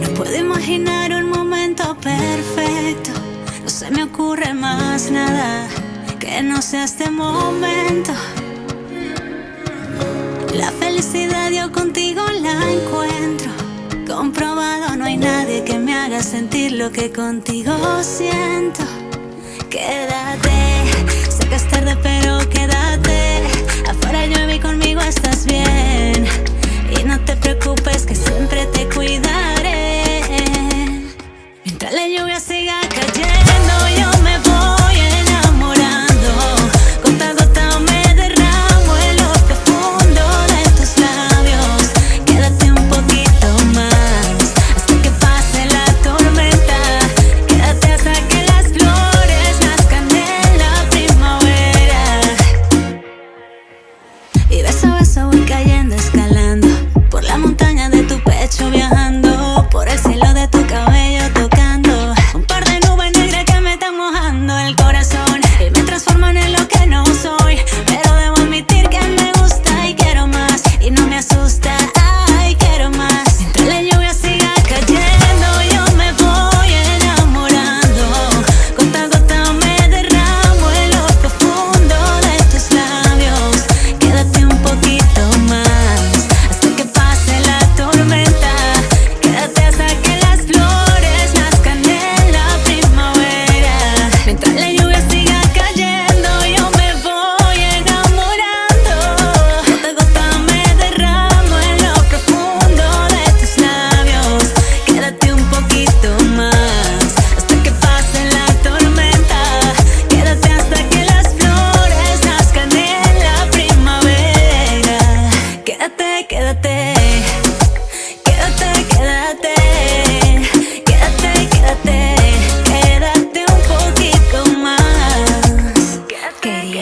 No puedo imaginar un momento perfecto. No se me ocurre más nada que no sea este momento. La felicidad yo contigo la encuentro. Comprobado, no hay nadie que me haga sentir lo que contigo siento.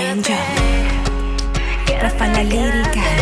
danger. Rafa la lírica.